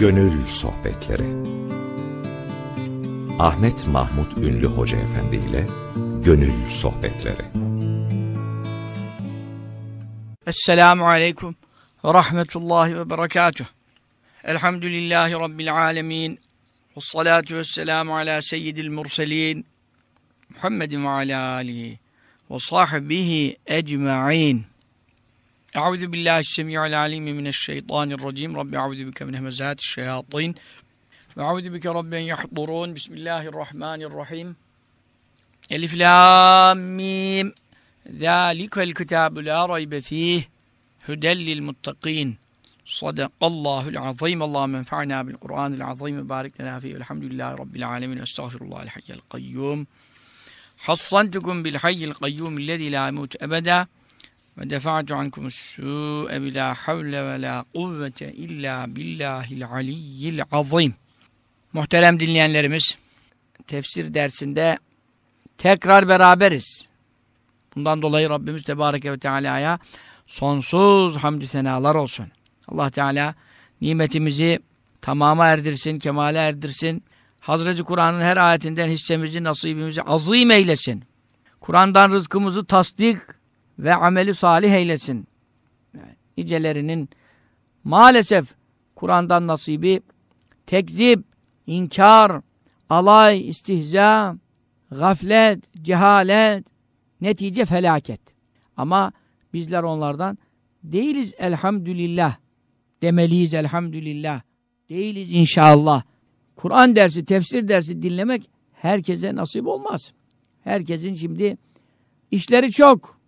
Gönül Sohbetleri Ahmet Mahmut Ünlü Hoca Efendi ile Gönül Sohbetleri Esselamu Aleyküm ve Rahmetullahi ve Berekatuh. Elhamdülillahi Rabbil Alemin. Ve salatu ve selamu ala seyyidil murselin. Muhammedin ve ala alihi ve sahbihi ecma'in. أعوذ بالله السميع العليم من الشيطان الرجيم. رب أعوذ بك من همزات الشياطين. وأعوذ بك رب أن يحضرون. بسم الله الرحمن الرحيم. ألف لام ميم. ذلك الكتاب لا ريب فيه. هدى للمتقين. صدق الله العظيم. اللهم انفعنا بالقرآن العظيم. وبارك لنا فيه. الحمد لله رب العالمين. أستغفر الله الحي القيوم. حصنتكم بالحي القيوم الذي لا يموت أبداً. Ve defa'tu ankumus su'e bilâ havle ve lâ kuvvete illâ billâhil aliyyil azîm. Muhterem dinleyenlerimiz, tefsir dersinde tekrar beraberiz. Bundan dolayı Rabbimiz Tebareke ve Teala'ya sonsuz hamdü senalar olsun. Allah Teala nimetimizi tamama erdirsin, kemale erdirsin. Hazreti Kur'an'ın her ayetinden hissemizi, nasibimizi azim eylesin. Kur'an'dan rızkımızı tasdik ve ameli salih eylesin. Evet, nicelerinin maalesef Kur'an'dan nasibi tekzip, inkar, alay, istihza, gaflet, cehalet, netice felaket. Ama bizler onlardan değiliz elhamdülillah. Demeliyiz elhamdülillah. Değiliz inşallah. Kur'an dersi, tefsir dersi dinlemek herkese nasip olmaz. Herkesin şimdi işleri çok.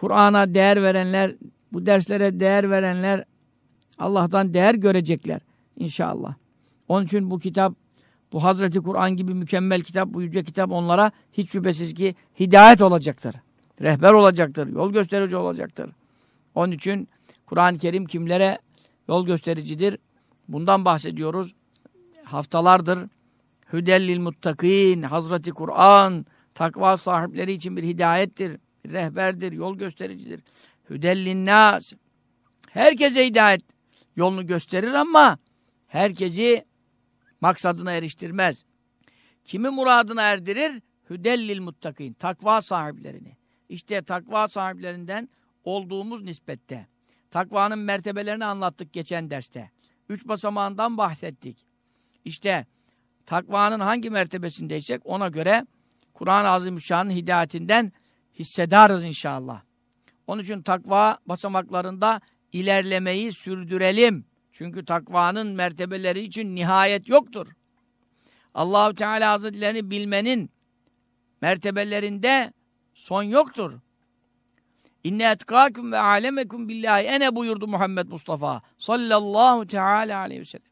Kur'an'a değer verenler, bu derslere değer verenler Allah'tan değer görecekler inşallah. Onun için bu kitap, bu Hazreti Kur'an gibi mükemmel kitap, bu yüce kitap onlara hiç şüphesiz ki hidayet olacaktır. Rehber olacaktır, yol gösterici olacaktır. Onun için Kur'an-ı Kerim kimlere yol göstericidir? Bundan bahsediyoruz. Haftalardır Hüdellil muttakin, Hazreti Kur'an, takva sahipleri için bir hidayettir, rehberdir, yol göstericidir. Hüdellin nas. Herkese hidayet yolunu gösterir ama herkesi maksadına eriştirmez. Kimi muradına erdirir? Hüdellil muttakin, takva sahiplerini. İşte takva sahiplerinden olduğumuz nispette. Takvanın mertebelerini anlattık geçen derste. Üç basamağından bahsettik. İşte takvanın hangi mertebesindeysek ona göre Kur'an-ı Azimüşşan'ın hidayetinden hissedarız inşallah. Onun için takva basamaklarında ilerlemeyi sürdürelim. Çünkü takvanın mertebeleri için nihayet yoktur. Allahu Teala Hazretlerini bilmenin mertebelerinde son yoktur. İnne etkâküm ve alemekum billahi ene buyurdu Muhammed Mustafa sallallahu teala aleyhi ve sellem.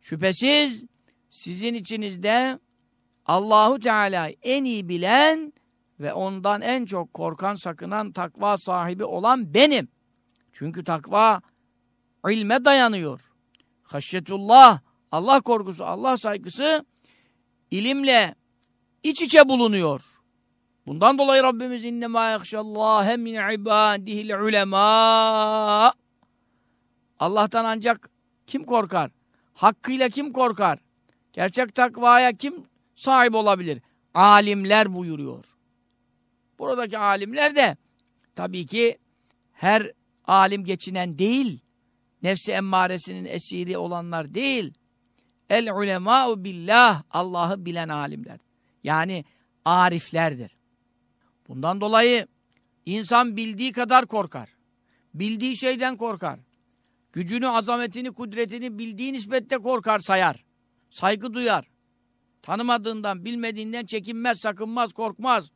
Şüphesiz sizin içinizde Allahu Teala en iyi bilen ve ondan en çok korkan, sakınan, takva sahibi olan benim. Çünkü takva ilme dayanıyor. Haşyetullah, Allah korkusu, Allah saygısı ilimle iç içe bulunuyor. Bundan dolayı Rabbimiz innemâ yakşallâhe min ibâdihil ulemâ Allah'tan ancak kim korkar? Hakkıyla kim korkar? Gerçek takvaya kim sahip olabilir? Alimler buyuruyor. Buradaki alimler de tabii ki her alim geçinen değil, nefsi emmaresinin esiri olanlar değil. El ulemâ'u billah, Allah'ı bilen alimler. Yani ariflerdir. Bundan dolayı insan bildiği kadar korkar. Bildiği şeyden korkar. Gücünü, azametini, kudretini bildiği nispette korkar, sayar. Saygı duyar. Tanımadığından, bilmediğinden çekinmez, sakınmaz, korkmaz.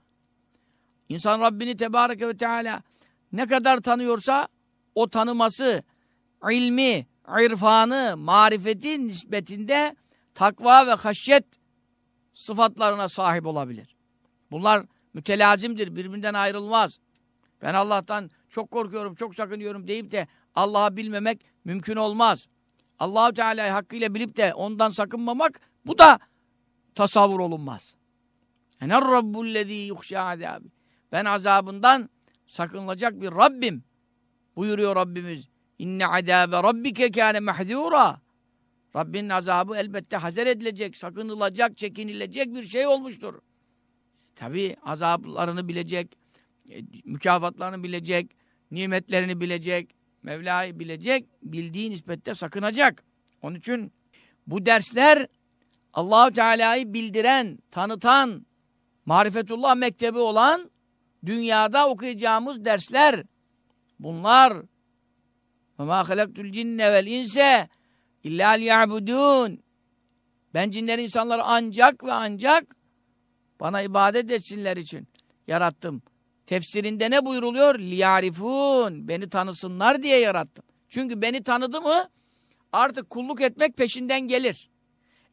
İnsan Rabbini Tebareke ve Teala ne kadar tanıyorsa o tanıması, ilmi, irfanı, marifeti nispetinde takva ve haşyet sıfatlarına sahip olabilir. Bunlar mütelazimdir, birbirinden ayrılmaz. Ben Allah'tan çok korkuyorum, çok sakınıyorum deyip de Allah'ı bilmemek mümkün olmaz. Allahu Teala'yı hakkıyla bilip de ondan sakınmamak bu da tasavvur olunmaz. Ener rabbullezî yuhşâ azâbi. Ben azabından sakınılacak bir Rabbim. Buyuruyor Rabbimiz. İnne azâbe rabbike kâne mehzûrâ. Rabbinin azabı elbette hazer edilecek, sakınılacak, çekinilecek bir şey olmuştur. Tabi azaplarını bilecek, e, mükafatlarını bilecek, nimetlerini bilecek, Mevla'yı bilecek, bildiği nispette sakınacak. Onun için bu dersler Allahu Teala'yı bildiren, tanıtan, marifetullah mektebi olan dünyada okuyacağımız dersler. Bunlar ve ma halaktul cinne vel inse illa liya'budun. Ben cinleri insanları ancak ve ancak bana ibadet etsinler için yarattım. Tefsirinde ne buyuruluyor? Liyarifun. Beni tanısınlar diye yarattım. Çünkü beni tanıdı mı artık kulluk etmek peşinden gelir.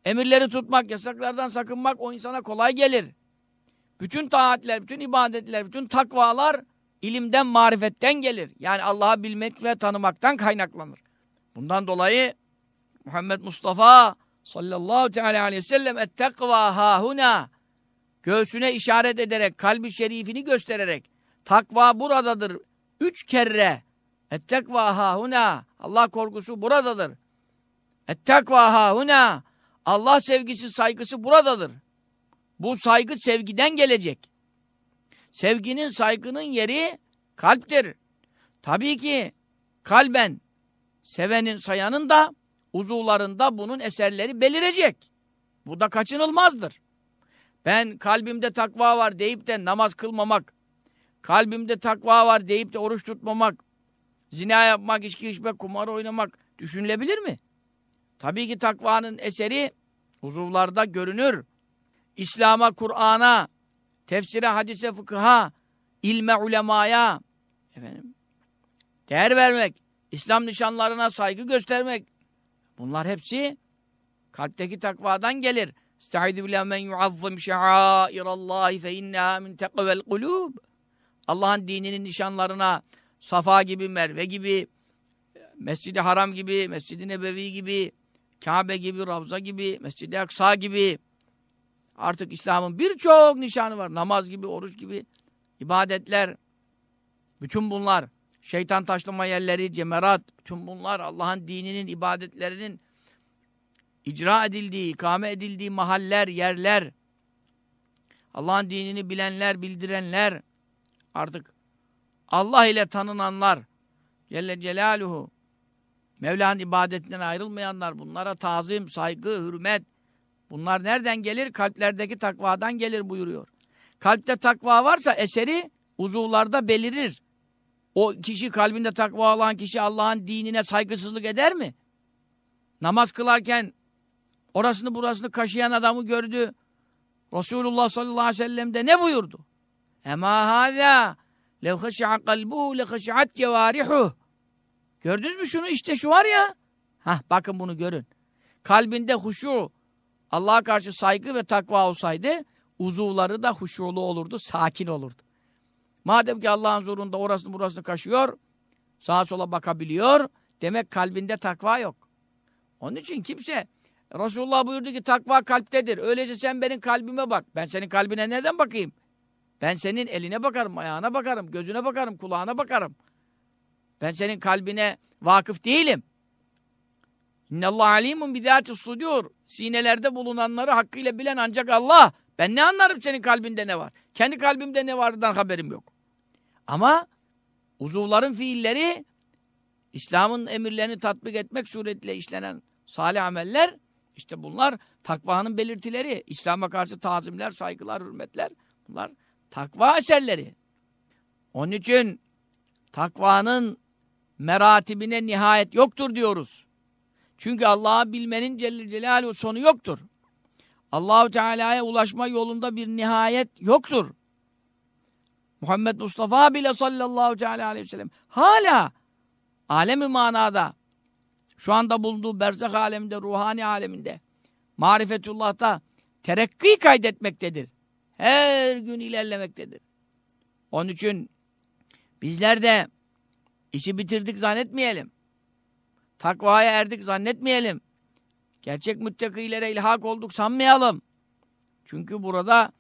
Emirleri tutmak, yasaklardan sakınmak o insana kolay gelir. Bütün taatler, bütün ibadetler, bütün takvalar ilimden, marifetten gelir. Yani Allah'ı bilmek ve tanımaktan kaynaklanır. Bundan dolayı Muhammed Mustafa sallallahu teala aleyhi ve sellem ettekva hahuna göğsüne işaret ederek, kalbi şerifini göstererek takva buradadır. Üç kere ettekva hahuna Allah korkusu buradadır. Ettekva hahuna Allah sevgisi, saygısı buradadır. Bu saygı sevgiden gelecek. Sevginin, saygının yeri kalptir. Tabii ki kalben sevenin, sayanın da uzuvlarında bunun eserleri belirecek. Bu da kaçınılmazdır. Ben kalbimde takva var deyip de namaz kılmamak, kalbimde takva var deyip de oruç tutmamak, zina yapmak, içki içmek, kumar oynamak düşünülebilir mi? Tabii ki takvanın eseri uzuvlarda görünür. İslam'a, Kur'an'a, tefsire, hadise, fıkıha, ilme, ulemaya, efendim, değer vermek, İslam nişanlarına saygı göstermek, bunlar hepsi kalpteki takvadan gelir. Estaizu billahi men yuazzim şe'airallahi fe inneha min tekvel kulub. Allah'ın dininin nişanlarına Safa gibi, Merve gibi, Mescid-i Haram gibi, Mescid-i Nebevi gibi, Kabe gibi, Ravza gibi, Mescid-i Aksa gibi artık İslam'ın birçok nişanı var. Namaz gibi, oruç gibi, ibadetler, bütün bunlar, şeytan taşlama yerleri, cemerat, bütün bunlar Allah'ın dininin, ibadetlerinin icra edildiği, ikame edildiği mahaller, yerler, Allah'ın dinini bilenler, bildirenler, artık Allah ile tanınanlar, Celle Celaluhu, Mevla'nın ibadetinden ayrılmayanlar, bunlara tazim, saygı, hürmet, bunlar nereden gelir? Kalplerdeki takvadan gelir buyuruyor. Kalpte takva varsa eseri uzuvlarda belirir. O kişi kalbinde takva olan kişi Allah'ın dinine saygısızlık eder mi? Namaz kılarken orasını burasını kaşıyan adamı gördü. Resulullah sallallahu aleyhi ve sellem de ne buyurdu? Ema hâzâ lev khış'a kalbuhu le khış'at cevârihuh Gördünüz mü şunu? İşte şu var ya. Hah bakın bunu görün. Kalbinde huşu, Allah'a karşı saygı ve takva olsaydı uzuvları da huşulu olurdu, sakin olurdu. Madem ki Allah'ın zorunda orasını burasını kaşıyor, sağa sola bakabiliyor, demek kalbinde takva yok. Onun için kimse Resulullah buyurdu ki takva kalptedir. Öyleyse sen benim kalbime bak. Ben senin kalbine nereden bakayım? Ben senin eline bakarım, ayağına bakarım, gözüne bakarım, kulağına bakarım. Ben senin kalbine vakıf değilim. İnnallah alimun bidâti sudur. Sinelerde bulunanları hakkıyla bilen ancak Allah. Ben ne anlarım senin kalbinde ne var? Kendi kalbimde ne vardan haberim yok. Ama uzuvların fiilleri İslam'ın emirlerini tatbik etmek suretiyle işlenen salih ameller işte bunlar takvanın belirtileri. İslam'a karşı tazimler, saygılar, hürmetler bunlar takva eserleri. Onun için takvanın meratibine nihayet yoktur diyoruz. Çünkü Allah'ı bilmenin Celle Celaluhu sonu yoktur. Allahu Teala'ya ulaşma yolunda bir nihayet yoktur. Muhammed Mustafa bile sallallahu teala aleyhi ve sellem hala alemi manada şu anda bulunduğu berzak aleminde, ruhani aleminde marifetullah'ta terakki kaydetmektedir. Her gün ilerlemektedir. Onun için bizler de işi bitirdik zannetmeyelim. Takvaya erdik zannetmeyelim. Gerçek müttakilere ilhak olduk sanmayalım. Çünkü burada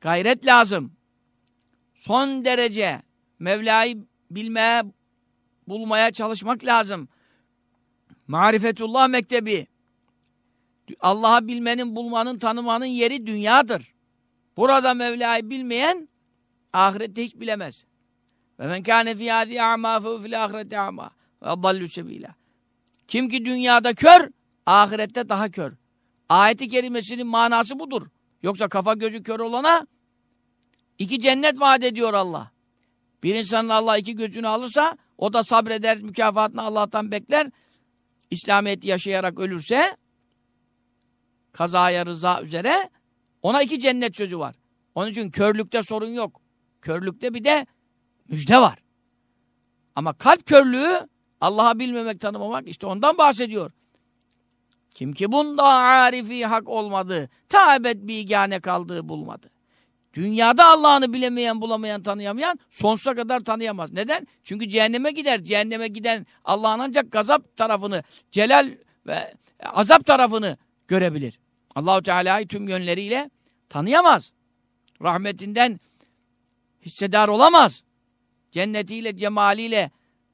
gayret lazım. Son derece Mevla'yı bilmeye, bulmaya çalışmak lazım. Marifetullah Mektebi Allah'ı bilmenin, bulmanın, tanımanın yeri dünyadır. Burada Mevla'yı bilmeyen ahirette hiç bilemez. Ve men kâne fî hâdî a'mâ fe fil ahireti a'mâ. Kim ki dünyada kör, ahirette daha kör. Ayeti kerimesinin manası budur. Yoksa kafa gözü kör olana iki cennet vaat ediyor Allah. Bir insanın Allah iki gözünü alırsa o da sabreder, mükafatını Allah'tan bekler. İslamiyet yaşayarak ölürse kazaya rıza üzere ona iki cennet sözü var. Onun için körlükte sorun yok. Körlükte bir de müjde var. Ama kalp körlüğü Allah'a bilmemek, tanımamak işte ondan bahsediyor. Kim ki bunda arifi hak olmadı, taibet bigane kaldığı bulmadı. Dünyada Allah'ını bilemeyen, bulamayan, tanıyamayan sonsuza kadar tanıyamaz. Neden? Çünkü cehenneme gider. Cehenneme giden Allah'ın ancak gazap tarafını, celal ve azap tarafını görebilir. Allahu Teala'yı tüm yönleriyle tanıyamaz. Rahmetinden hissedar olamaz. Cennetiyle, cemaliyle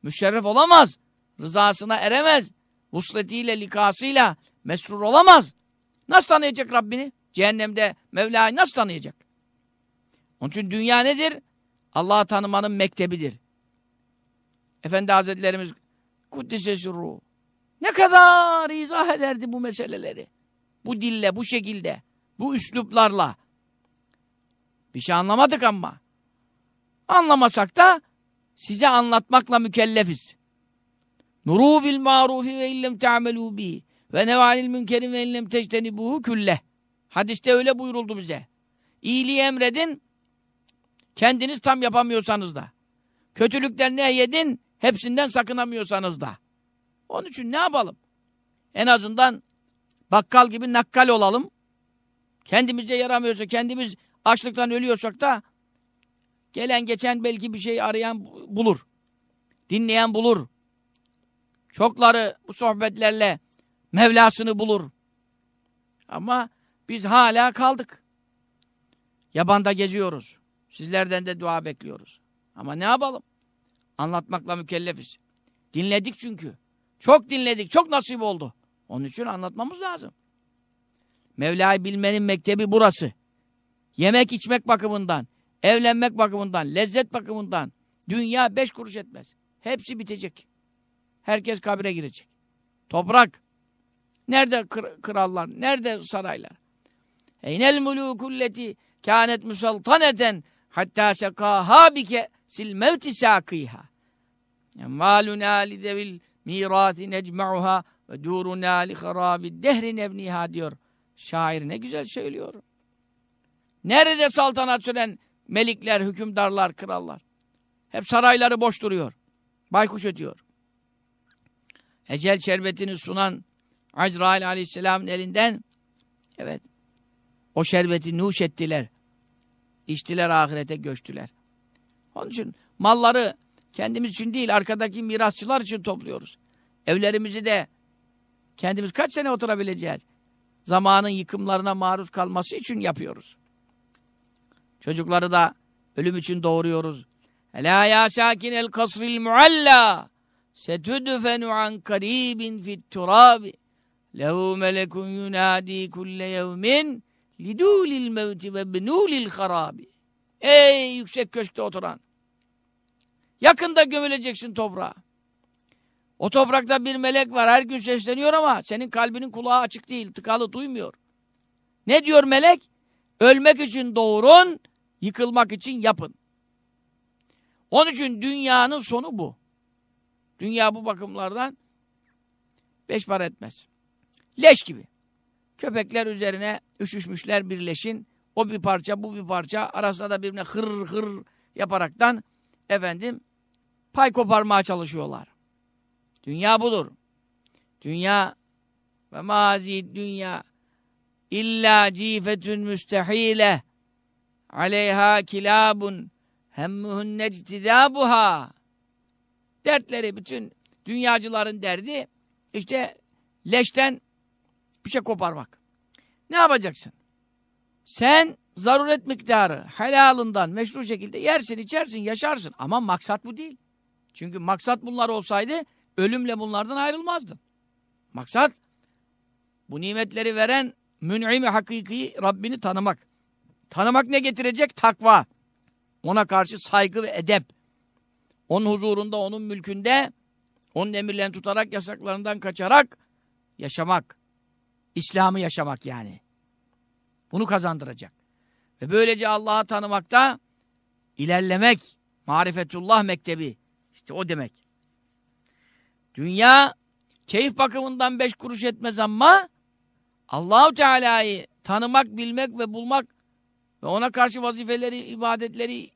müşerref olamaz. Rızasına eremez. Vusletiyle, likasıyla mesrur olamaz. Nasıl tanıyacak Rabbini? Cehennemde Mevla'yı nasıl tanıyacak? Onun için dünya nedir? Allah'ı tanımanın mektebidir. Efendi Hazretlerimiz Kuddise ruh. Ne kadar izah ederdi bu meseleleri. Bu dille, bu şekilde, bu üsluplarla. Bir şey anlamadık ama. Anlamasak da size anlatmakla mükellefiz. Nuru bil marufi ve illem te'amelû bi ve nevalil münkerin ve illem tectenibuhu külle. Hadiste öyle buyuruldu bize. İyiliği emredin, kendiniz tam yapamıyorsanız da. Kötülükten ne yedin, hepsinden sakınamıyorsanız da. Onun için ne yapalım? En azından bakkal gibi nakkal olalım. Kendimize yaramıyorsa, kendimiz açlıktan ölüyorsak da gelen geçen belki bir şey arayan bulur. Dinleyen bulur. Çokları bu sohbetlerle Mevlasını bulur. Ama biz hala kaldık. Yabanda geziyoruz. Sizlerden de dua bekliyoruz. Ama ne yapalım? Anlatmakla mükellefiz. Dinledik çünkü. Çok dinledik, çok nasip oldu. Onun için anlatmamız lazım. Mevla'yı bilmenin mektebi burası. Yemek içmek bakımından, evlenmek bakımından, lezzet bakımından dünya beş kuruş etmez. Hepsi bitecek. Herkes kabire girecek. Toprak. Nerede kır krallar? Nerede saraylar? Eynel mulûkulleti kânet musaltaneten hattâ sekâhâ bike sil mevti sâkîhâ. Emvâlunâ lidevil mirâti necme'uhâ ve dûrunâ li harâbid dehri nebnihâ diyor. Şair ne güzel söylüyor. Nerede saltanat süren melikler, hükümdarlar, krallar? Hep sarayları boş duruyor. Baykuş ötüyor. Ecel şerbetini sunan Azrail aleyhisselamın elinden evet o şerbeti nuş ettiler. İçtiler ahirete göçtüler. Onun için malları kendimiz için değil arkadaki mirasçılar için topluyoruz. Evlerimizi de kendimiz kaç sene oturabileceğiz? Zamanın yıkımlarına maruz kalması için yapıyoruz. Çocukları da ölüm için doğuruyoruz. Ela ya sakin el kasril mualla setudfenu an karibin fit turabi lehu melekun yunadi kulle yevmin lidulil mevti ve binulil harabi Ey yüksek köşkte oturan! Yakında gömüleceksin toprağa. O toprakta bir melek var, her gün sesleniyor ama senin kalbinin kulağı açık değil, tıkalı, duymuyor. Ne diyor melek? Ölmek için doğurun, yıkılmak için yapın. Onun için dünyanın sonu bu. Dünya bu bakımlardan beş para etmez. Leş gibi. Köpekler üzerine üşüşmüşler birleşin. O bir parça, bu bir parça. Arasında da birbirine hır hır yaparaktan efendim pay koparmaya çalışıyorlar. Dünya budur. Dünya ve mazi dünya illa cifetün müstehile aleyha kilabun hemmuhun nectidabuha dertleri bütün dünyacıların derdi işte leşten bir şey koparmak. Ne yapacaksın? Sen zaruret miktarı helalından meşru şekilde yersin, içersin, yaşarsın. Ama maksat bu değil. Çünkü maksat bunlar olsaydı ölümle bunlardan ayrılmazdın. Maksat Bu nimetleri veren mün'imi hakiki Rabbini tanımak. Tanımak ne getirecek? Takva. Ona karşı saygı ve edep. Onun huzurunda, onun mülkünde, onun emirlerini tutarak, yasaklarından kaçarak yaşamak. İslam'ı yaşamak yani. Bunu kazandıracak. Ve böylece Allah'ı tanımakta ilerlemek. Marifetullah mektebi. İşte o demek. Dünya keyif bakımından beş kuruş etmez ama Allahu Teala'yı tanımak, bilmek ve bulmak ve ona karşı vazifeleri, ibadetleri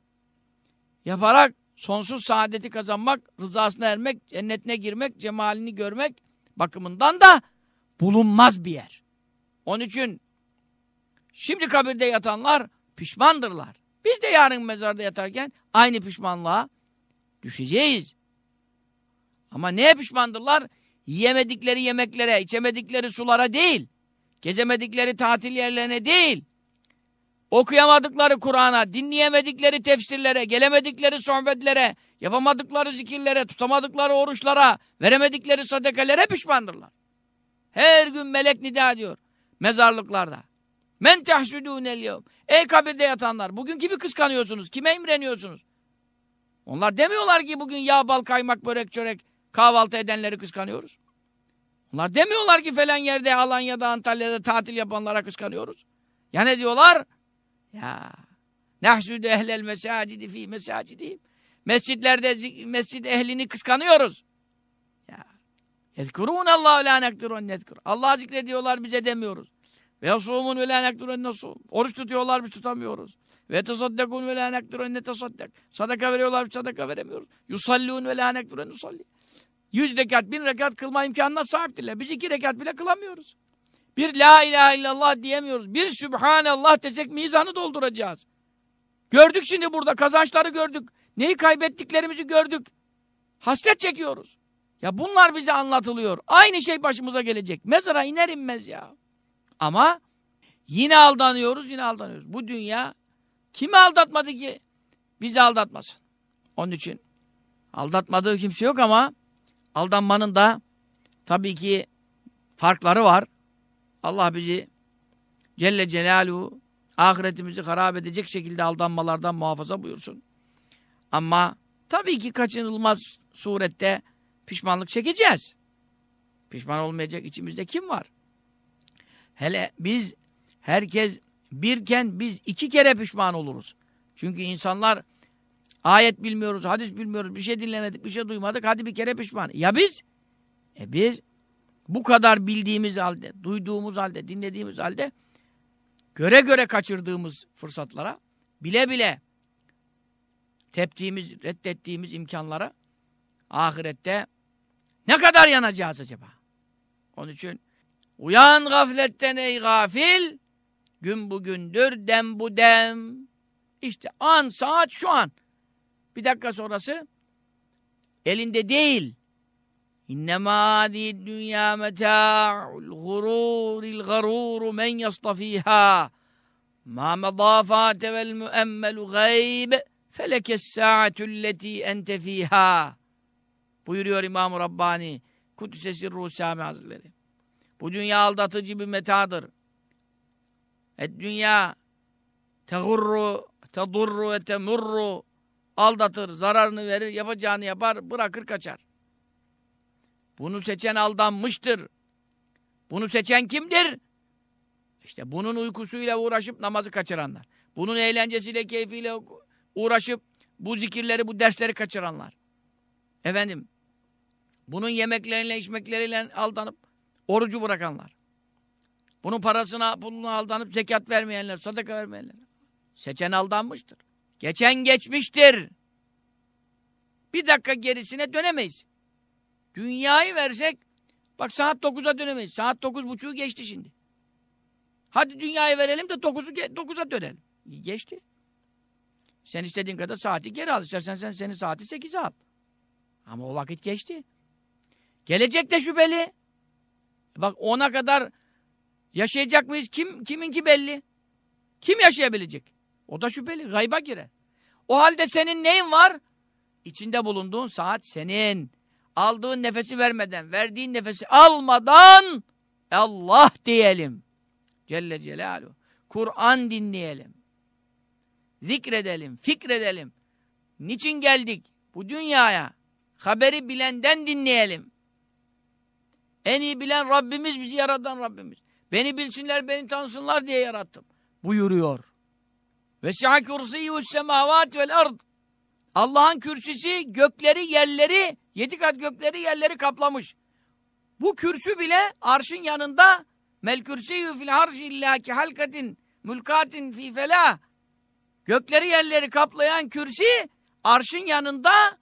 yaparak sonsuz saadeti kazanmak, rızasına ermek, cennetine girmek, cemalini görmek bakımından da bulunmaz bir yer. Onun için şimdi kabirde yatanlar pişmandırlar. Biz de yarın mezarda yatarken aynı pişmanlığa düşeceğiz. Ama neye pişmandırlar? Yiyemedikleri yemeklere, içemedikleri sulara değil, gezemedikleri tatil yerlerine değil, okuyamadıkları Kur'an'a, dinleyemedikleri tefsirlere, gelemedikleri sohbetlere, yapamadıkları zikirlere, tutamadıkları oruçlara, veremedikleri sadakalere pişmandırlar. Her gün melek nida diyor mezarlıklarda. Men tehsudûnel yevm. Ey kabirde yatanlar, bugün kimi kıskanıyorsunuz, kime imreniyorsunuz? Onlar demiyorlar ki bugün yağ, bal, kaymak, börek, çörek kahvaltı edenleri kıskanıyoruz. Onlar demiyorlar ki falan yerde Alanya'da, Antalya'da tatil yapanlara kıskanıyoruz. Ya ne diyorlar? Ya nehsüdü ehlel mesacidi fi mesacidihim. Mescitlerde mescid ehlini kıskanıyoruz. Ya yezkurun Allah la nekdirun nezkur. Allah zikrediyorlar bize demiyoruz. Ve yasumun ve la nasum. Oruç tutuyorlar biz tutamıyoruz. Ve tasaddakun ve la nekdirun ne tasaddak. Sadaka veriyorlar biz sadaka veremiyoruz. Yusallun ve la nekdirun nusalli. Yüz rekat, bin rekat kılma imkanına sahiptirler. Biz iki rekat bile kılamıyoruz. Bir la ilahe illallah diyemiyoruz. Bir Sübhanallah desek mizanı dolduracağız. Gördük şimdi burada kazançları gördük. Neyi kaybettiklerimizi gördük. Hasret çekiyoruz. Ya bunlar bize anlatılıyor. Aynı şey başımıza gelecek. Mezara iner inmez ya. Ama yine aldanıyoruz, yine aldanıyoruz. Bu dünya kimi aldatmadı ki bizi aldatmasın. Onun için aldatmadığı kimse yok ama aldanmanın da tabii ki farkları var. Allah bizi Celle Celaluhu ahiretimizi harap edecek şekilde aldanmalardan muhafaza buyursun. Ama tabii ki kaçınılmaz surette pişmanlık çekeceğiz. Pişman olmayacak içimizde kim var? Hele biz herkes birken biz iki kere pişman oluruz. Çünkü insanlar ayet bilmiyoruz, hadis bilmiyoruz, bir şey dinlemedik, bir şey duymadık, hadi bir kere pişman. Ya biz? E biz bu kadar bildiğimiz halde, duyduğumuz halde, dinlediğimiz halde göre göre kaçırdığımız fırsatlara, bile bile teptiğimiz, reddettiğimiz imkanlara ahirette ne kadar yanacağız acaba? Onun için uyan gafletten ey gafil gün bugündür, dem bu dem. İşte an, saat şu an. Bir dakika sonrası elinde değil. İnnemâ dünya metâ'ul gurûril garûru men yastafîhâ. Ma medâfâte vel müemmelu gayb felekes sa'atülleti ente fîhâ. Buyuruyor İmam-ı Rabbani. Kudüs'e Ruh Sami Hazretleri. Bu dünya aldatıcı bir metadır. Et dünya tegurru, tedurru ve temurru aldatır, zararını verir, yapacağını yapar, bırakır kaçar. Bunu seçen aldanmıştır. Bunu seçen kimdir? İşte bunun uykusuyla uğraşıp namazı kaçıranlar. Bunun eğlencesiyle, keyfiyle uğraşıp bu zikirleri, bu dersleri kaçıranlar. Efendim, bunun yemekleriyle, içmekleriyle aldanıp orucu bırakanlar. Bunun parasına, puluna aldanıp zekat vermeyenler, sadaka vermeyenler. Seçen aldanmıştır. Geçen geçmiştir. Bir dakika gerisine dönemeyiz. Dünyayı versek, bak saat 9'a dönemeyiz. Saat 9.30'u geçti şimdi. Hadi dünyayı verelim de 9'u 9'a dönelim. Geçti. Sen istediğin kadar saati geri al. İstersen sen senin saati 8'e al. Ama o vakit geçti. Gelecek de şüpheli. Bak ona kadar yaşayacak mıyız? Kim kiminki belli? Kim yaşayabilecek? O da şüpheli. Gayba girer. O halde senin neyin var? İçinde bulunduğun saat senin. Aldığın nefesi vermeden, verdiğin nefesi almadan Allah diyelim. Celle Celaluhu. Kur'an dinleyelim. Zikredelim, fikredelim. Niçin geldik bu dünyaya? Haberi bilenden dinleyelim. En iyi bilen Rabbimiz, bizi yaratan Rabbimiz. Beni bilsinler, beni tanısınlar diye yarattım. Buyuruyor. Ve si'a kursiyyus semavat vel ard. Allah'ın kürsüsü gökleri, yerleri, yedi kat gökleri, yerleri kaplamış. Bu kürsü bile arşın yanında mel kürsiyyü fil harşi illa halkatin mülkatin fi felah. Gökleri yerleri kaplayan kürsü arşın yanında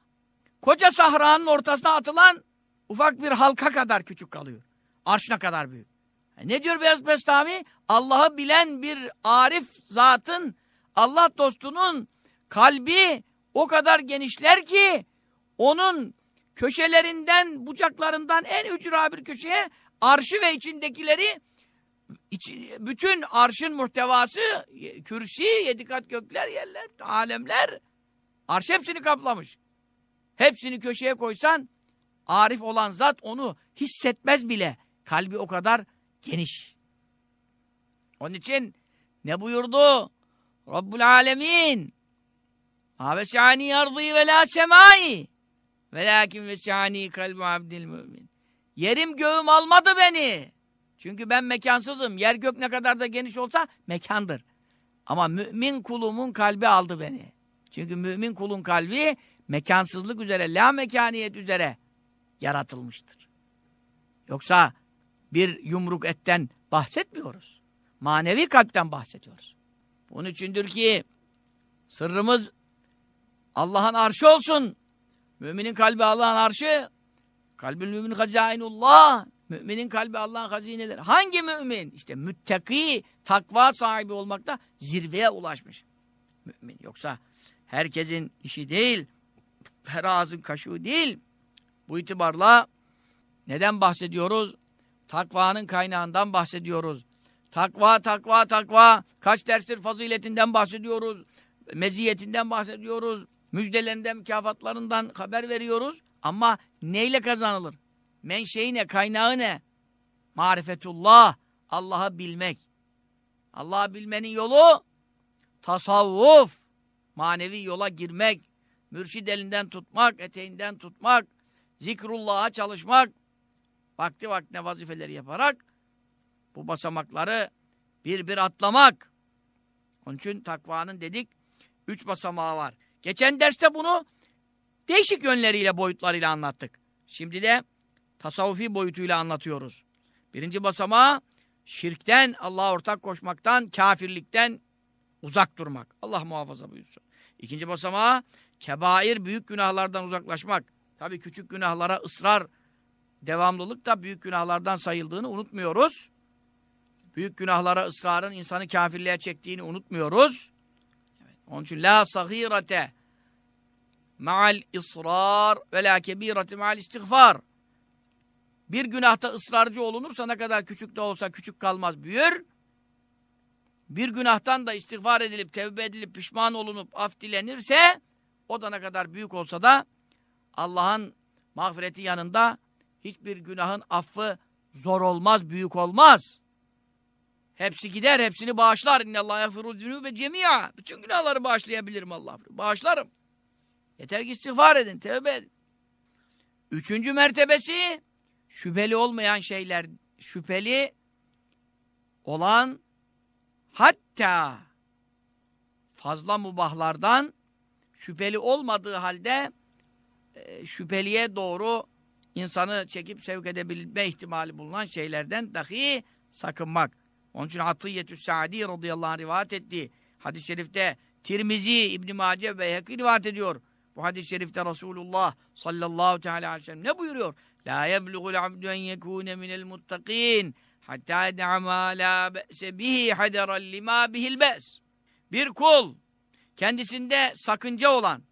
koca sahranın ortasına atılan ufak bir halka kadar küçük kalıyor. Arşına kadar büyük. E ne diyor Beyaz Bestami? Allah'ı bilen bir arif zatın, Allah dostunun kalbi o kadar genişler ki onun köşelerinden, bucaklarından en ücra bir köşeye arşı ve içindekileri içi, bütün arşın muhtevası kürsi, yedi kat gökler, yerler, alemler arş hepsini kaplamış. Hepsini köşeye koysan arif olan zat onu hissetmez bile. Kalbi o kadar geniş. Onun için ne buyurdu? Rabbul Alemin Ma vesani ardı ve la semai velakin vesani kalbu abdil mümin. Yerim göğüm almadı beni. Çünkü ben mekansızım. Yer gök ne kadar da geniş olsa mekandır. Ama mümin kulumun kalbi aldı beni. Çünkü mümin kulun kalbi mekansızlık üzere, la mekaniyet üzere yaratılmıştır. Yoksa bir yumruk etten bahsetmiyoruz. Manevi kalpten bahsediyoruz. Bunun içindir ki sırrımız Allah'ın arşı olsun. Müminin kalbi Allah'ın arşı. Kalbin mümin hazainullah. Müminin kalbi Allah'ın hazineleri. Hangi mümin? İşte müttaki, takva sahibi olmakta zirveye ulaşmış. Mümin. Yoksa herkesin işi değil, her ağzın kaşığı değil. Bu itibarla neden bahsediyoruz? Takvanın kaynağından bahsediyoruz. Takva, takva, takva. Kaç derstir faziletinden bahsediyoruz. Meziyetinden bahsediyoruz. Müjdelerinden, mükafatlarından haber veriyoruz. Ama neyle kazanılır? Menşei ne? Kaynağı ne? Marifetullah. Allah'ı bilmek. Allah'ı bilmenin yolu tasavvuf. Manevi yola girmek. Mürşid elinden tutmak, eteğinden tutmak. Zikrullah'a çalışmak. Vakti vaktine vazifeleri yaparak bu basamakları bir bir atlamak. Onun için takvanın dedik üç basamağı var. Geçen derste bunu değişik yönleriyle, boyutlarıyla anlattık. Şimdi de tasavvufi boyutuyla anlatıyoruz. Birinci basamağı şirkten, Allah'a ortak koşmaktan, kafirlikten uzak durmak. Allah muhafaza buyursun. İkinci basamağı kebair, büyük günahlardan uzaklaşmak. Tabii küçük günahlara ısrar, devamlılık da büyük günahlardan sayıldığını unutmuyoruz. Büyük günahlara ısrarın insanı kafirliğe çektiğini unutmuyoruz. Onun için la sahirete ma'al ısrar ve la kebirete ma'al istiğfar. Bir günahta ısrarcı olunursa ne kadar küçük de olsa küçük kalmaz büyür. Bir günahtan da istiğfar edilip, tevbe edilip, pişman olunup af dilenirse o da ne kadar büyük olsa da Allah'ın mağfireti yanında hiçbir günahın affı zor olmaz, büyük olmaz. Hepsi gider, hepsini bağışlar. İnnallâh yagfirul zünûbe cemî'a. Bütün günahları bağışlayabilirim Allah. Bağışlarım. Yeter ki istiğfar edin, tevbe edin. Üçüncü mertebesi şüpheli olmayan şeyler, şüpheli olan hatta fazla mubahlardan şüpheli olmadığı halde e, şüpheliye doğru insanı çekip sevk edebilme ihtimali bulunan şeylerden dahi sakınmak. Onun için Atiyyetü Sa'di radıyallahu anh rivayet etti. Hadis-i şerifte Tirmizi, İbn-i Mace ve Beyhekî rivayet ediyor. Bu hadis-i şerifte Resulullah sallallahu teala aleyhi ve sellem ne buyuruyor? La yeblugul abdu en yekûne minel muttakîn hatta yed'a mâ lâ be'se bihi haderan limâ bihil be's. Bir kul kendisinde sakınca olan,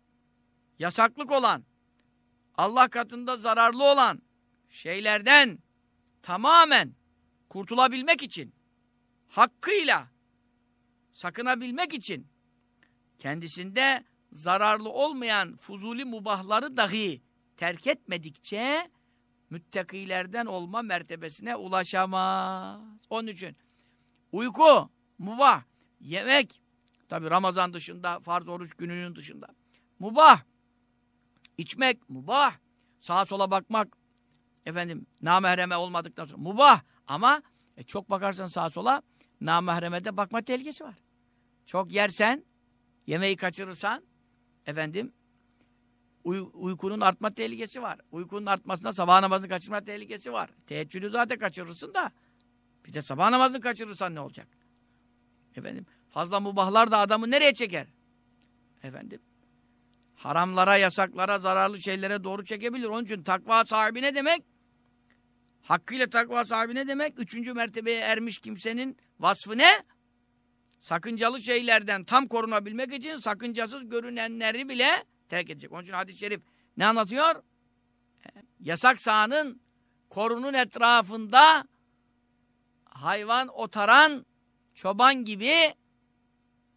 yasaklık olan, Allah katında zararlı olan şeylerden tamamen kurtulabilmek için hakkıyla sakınabilmek için kendisinde zararlı olmayan fuzuli mubahları dahi terk etmedikçe müttakilerden olma mertebesine ulaşamaz. Onun için uyku, mubah, yemek, tabi Ramazan dışında, farz oruç gününün dışında, mubah, içmek, mubah, sağa sola bakmak, efendim, namahreme olmadıktan sonra, mubah, ama e, çok bakarsan sağa sola, namahreme de bakma tehlikesi var. Çok yersen, yemeği kaçırırsan, efendim, uy uykunun artma tehlikesi var. Uykunun artmasında sabah namazını kaçırma tehlikesi var. Teheccüdü zaten kaçırırsın da, bir de sabah namazını kaçırırsan ne olacak? Efendim, fazla mubahlar da adamı nereye çeker? Efendim, haramlara, yasaklara, zararlı şeylere doğru çekebilir. Onun için takva sahibi ne demek? Hakkıyla takva sahibi ne demek? Üçüncü mertebeye ermiş kimsenin vasfı ne? Sakıncalı şeylerden tam korunabilmek için sakıncasız görünenleri bile terk edecek. Onun için hadis-i şerif ne anlatıyor? Yasak sahanın korunun etrafında hayvan otaran çoban gibi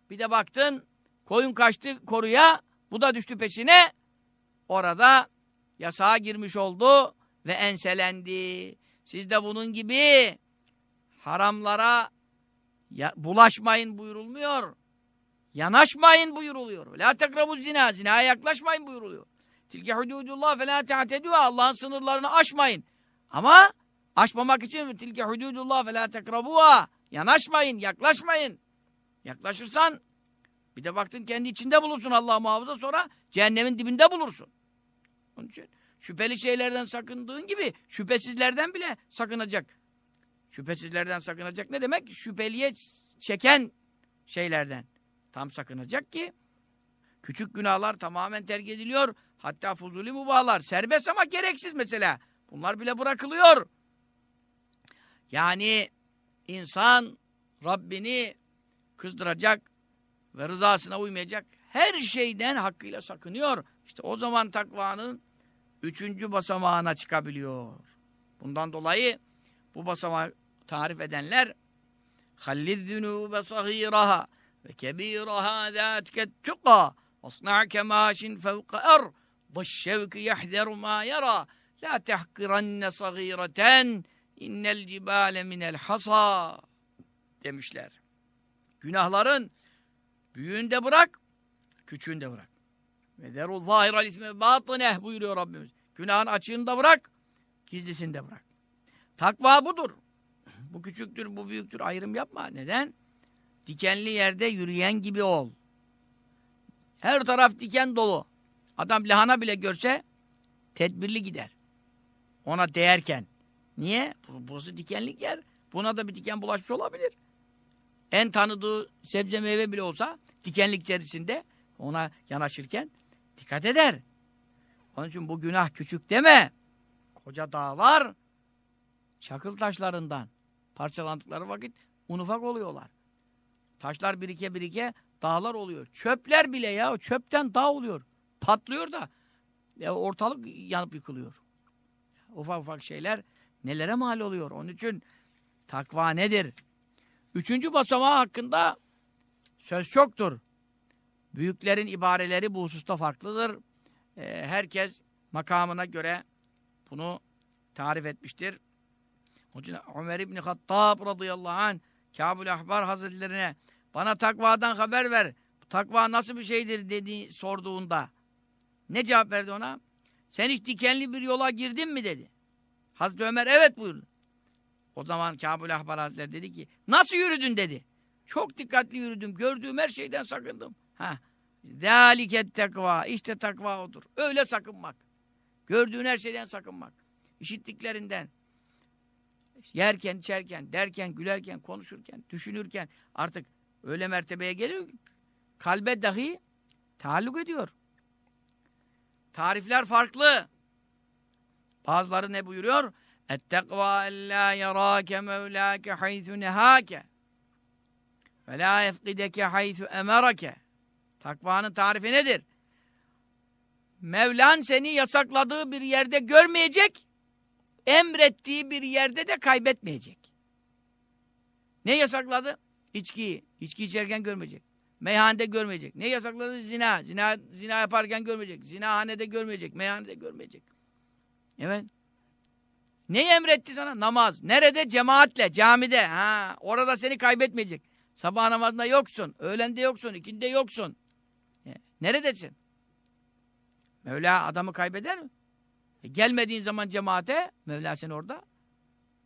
bir de baktın koyun kaçtı koruya bu da düştü peşine orada yasağa girmiş oldu ve enselendi. Siz de bunun gibi haramlara ya, bulaşmayın buyurulmuyor. Yanaşmayın buyuruluyor. La tekrabu zina. Zinaya yaklaşmayın buyuruluyor. Tilke hududullah fe la te'tedû. Allah'ın sınırlarını aşmayın. Ama aşmamak için tilke hududullah fe la tekrabuha. Yanaşmayın, yaklaşmayın. Yaklaşırsan bir de baktın kendi içinde bulursun Allah muhafaza sonra cehennemin dibinde bulursun. Onun için şüpheli şeylerden sakındığın gibi şüphesizlerden bile sakınacak. Şüphesizlerden sakınacak ne demek? Şüpheliye çeken şeylerden tam sakınacak ki küçük günahlar tamamen terk ediliyor. Hatta fuzuli mubahlar serbest ama gereksiz mesela. Bunlar bile bırakılıyor. Yani insan Rabbini kızdıracak ve rızasına uymayacak her şeyden hakkıyla sakınıyor. İşte o zaman takvanın üçüncü basamağına çıkabiliyor. Bundan dolayı bu basamağı tarif edenler خَلِّذْ ذُنُوبَ صَغِيرَهَا وَكَبِيرَهَا ذَاتْكَ التُّقَى وَاصْنَعْ كَمَاشٍ فَوْقَ أَرْ وَالشَّوْكِ يَحْذَرُ مَا يَرَى لَا تَحْقِرَنَّ صَغِيرَةً اِنَّ الْجِبَالَ مِنَ الْحَصَى demişler. Günahların büyüğünde bırak, küçüğünde bırak. Ve deru zahiral ismi batıneh buyuruyor Rabbimiz. Günahın açığında bırak, gizlisinde bırak. Takva budur. Bu küçüktür, bu büyüktür ayrım yapma. Neden? Dikenli yerde yürüyen gibi ol. Her taraf diken dolu. Adam lahana bile görse tedbirli gider. Ona değerken. Niye? Burası dikenlik yer. Buna da bir diken bulaşmış olabilir. En tanıdığı sebze meyve bile olsa dikenlik içerisinde ona yanaşırken dikkat eder. Onun için bu günah küçük deme. Koca dağlar çakıl taşlarından parçalandıkları vakit un ufak oluyorlar. Taşlar birike birike dağlar oluyor. Çöpler bile ya çöpten dağ oluyor. Patlıyor da ya ortalık yanıp yıkılıyor. Ufak ufak şeyler nelere mal oluyor. Onun için takva nedir? Üçüncü basamağı hakkında söz çoktur. Büyüklerin ibareleri bu hususta farklıdır. Ee, herkes makamına göre bunu tarif etmiştir. Onun için Ömer İbni Hattab radıyallahu anh Kâbul Ahbar Hazretlerine bana takvadan haber ver. Bu takva nasıl bir şeydir dedi sorduğunda. Ne cevap verdi ona? Sen hiç dikenli bir yola girdin mi dedi. Hazreti Ömer evet buyurdu. O zaman Kâbul Ahbar Hazretleri dedi ki nasıl yürüdün dedi. Çok dikkatli yürüdüm. Gördüğüm her şeyden sakındım. Ha. Zâliket takva. İşte takva odur. Öyle sakınmak. Gördüğün her şeyden sakınmak. İşittiklerinden. Yerken, içerken, derken, gülerken, konuşurken, düşünürken artık öyle mertebeye geliyor ki kalbe dahi taalluk ediyor. Tarifler farklı. Bazıları ne buyuruyor? اَتَّقْوَى اَلَّا يَرَاكَ مَوْلَاكَ حَيْثُ نَهَاكَ وَلَا يَفْقِدَكَ حَيْثُ اَمَرَكَ Takvanın tarifi nedir? Mevlan seni yasakladığı bir yerde görmeyecek, emrettiği bir yerde de kaybetmeyecek. Ne yasakladı? İçkiyi. İçki içerken görmeyecek. Meyhanede görmeyecek. Ne yasakladı? Zina. Zina, zina yaparken görmeyecek. Zinahanede görmeyecek. Meyhanede görmeyecek. Evet. Neyi emretti sana? Namaz. Nerede? Cemaatle, camide. Ha, orada seni kaybetmeyecek. Sabah namazında yoksun, öğlende yoksun, ikinde yoksun. E, neredesin? Mevla adamı kaybeder mi? E, gelmediğin zaman cemaate, Mevla seni orada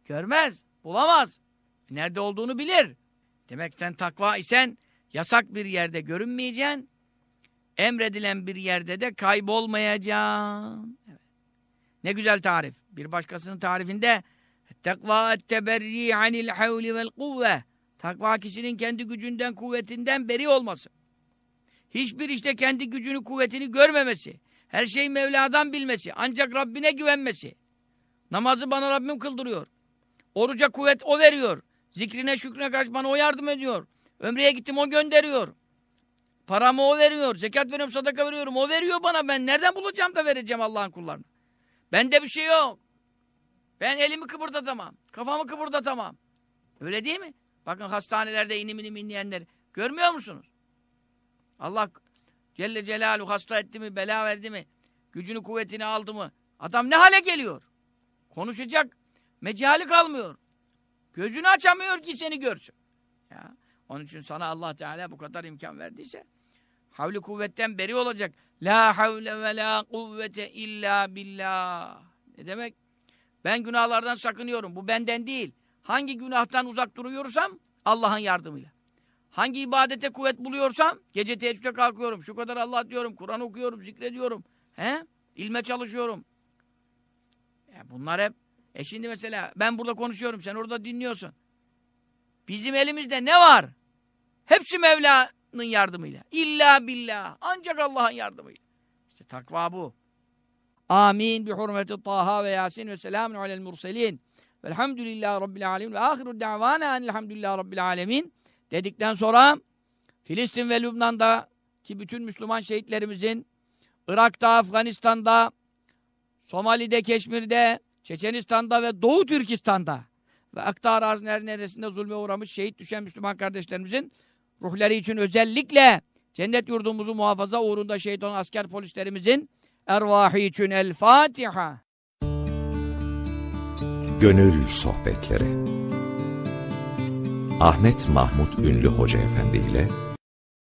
görmez, bulamaz. Nerede olduğunu bilir. Demek sen takva isen yasak bir yerde görünmeyeceksin, emredilen bir yerde de kaybolmayacaksın. Evet. Ne güzel tarif. Bir başkasının tarifinde Tekva etteberri anil havli vel kuvve Takva kişinin kendi gücünden, kuvvetinden beri olması. Hiçbir işte kendi gücünü, kuvvetini görmemesi. Her şeyi Mevla'dan bilmesi. Ancak Rabbine güvenmesi. Namazı bana Rabbim kıldırıyor. Oruca kuvvet O veriyor. Zikrine, şükrine karşı bana O yardım ediyor. Ömreye gittim O gönderiyor. Paramı O veriyor. Zekat veriyorum, sadaka veriyorum. O veriyor bana. Ben nereden bulacağım da vereceğim Allah'ın kullarına? Bende bir şey yok. Ben elimi kıpırdatamam. Kafamı kıpırdatamam. Öyle değil mi? Bakın hastanelerde inim inim inleyenleri. Görmüyor musunuz? Allah Celle Celaluhu hasta etti mi, bela verdi mi, gücünü kuvvetini aldı mı? Adam ne hale geliyor? Konuşacak mecali kalmıyor. Gözünü açamıyor ki seni görsün. Ya, onun için sana Allah Teala bu kadar imkan verdiyse havli kuvvetten beri olacak. La havle ve la kuvvete illa billah. Ne demek? Ben günahlardan sakınıyorum. Bu benden değil. Hangi günahtan uzak duruyorsam Allah'ın yardımıyla. Hangi ibadete kuvvet buluyorsam gece teheccüde kalkıyorum. Şu kadar Allah diyorum. Kur'an okuyorum, zikrediyorum. He? İlme çalışıyorum. Ya bunlar hep e şimdi mesela ben burada konuşuyorum. Sen orada dinliyorsun. Bizim elimizde ne var? Hepsi Mevla'nın yardımıyla. İlla billah. Ancak Allah'ın yardımıyla. İşte takva bu. Amin. Bi hurmeti Taha ve Yasin ve selamun alel murselin. Velhamdülillahi Rabbil alemin. Ve ahiru da'vana enilhamdülillahi Rabbil alemin. Dedikten sonra Filistin ve Lübnan'da ki bütün Müslüman şehitlerimizin Irak'ta, Afganistan'da, Somali'de, Keşmir'de, Çeçenistan'da ve Doğu Türkistan'da ve Akta araziler neresinde zulme uğramış şehit düşen Müslüman kardeşlerimizin ruhları için özellikle cennet yurdumuzu muhafaza uğrunda şehit olan asker polislerimizin ervahı için El Fatiha. Gönül Sohbetleri Ahmet Mahmut Ünlü Hoca Efendi ile